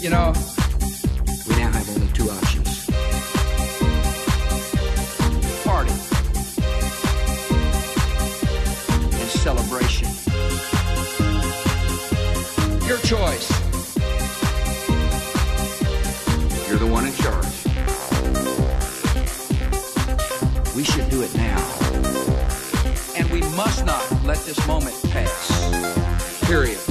You know, we now have only two options party and celebration. Your choice. You're the one in charge. We should do it now. And we must not let this moment pass. Period.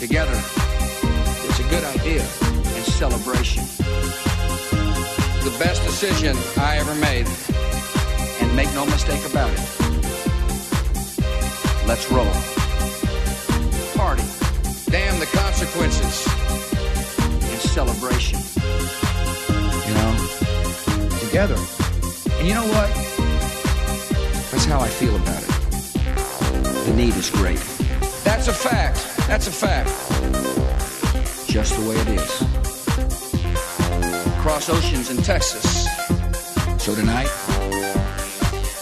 Together. It's a good idea and celebration. The best decision I ever made. And make no mistake about it. Let's roll. Party. Damn the consequences. And celebration. You know? Together. And you know what? That's how I feel about it. The need is great. That's a fact. That's a fact. Just the way it is. Cross oceans in Texas. So tonight,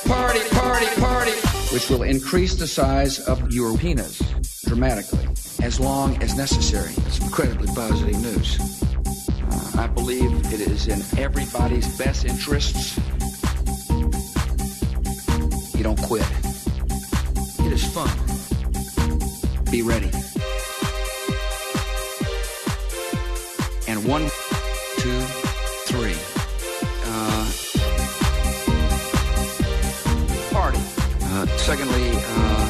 party, party, party, which will increase the size of your penis dramatically, as long as necessary. It's incredibly positive news. Uh, I believe it is in everybody's best interests. You don't quit. It is fun. Be ready. One, two, three. Uh, party. Uh, secondly, uh,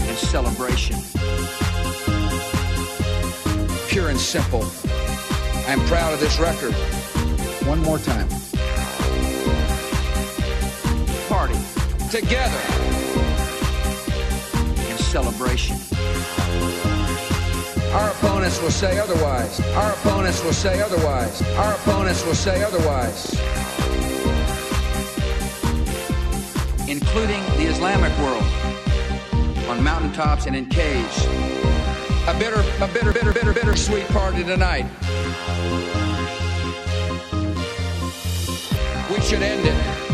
and celebration. Pure and simple. I'm proud of this record. One more time. Party. Together. And celebration. Our opponents will say otherwise. Our opponents will say otherwise. Our opponents will say otherwise. Including the Islamic world. On mountaintops and in caves. A bitter, a bitter, bitter, bitter, bitter sweet party tonight. We should end it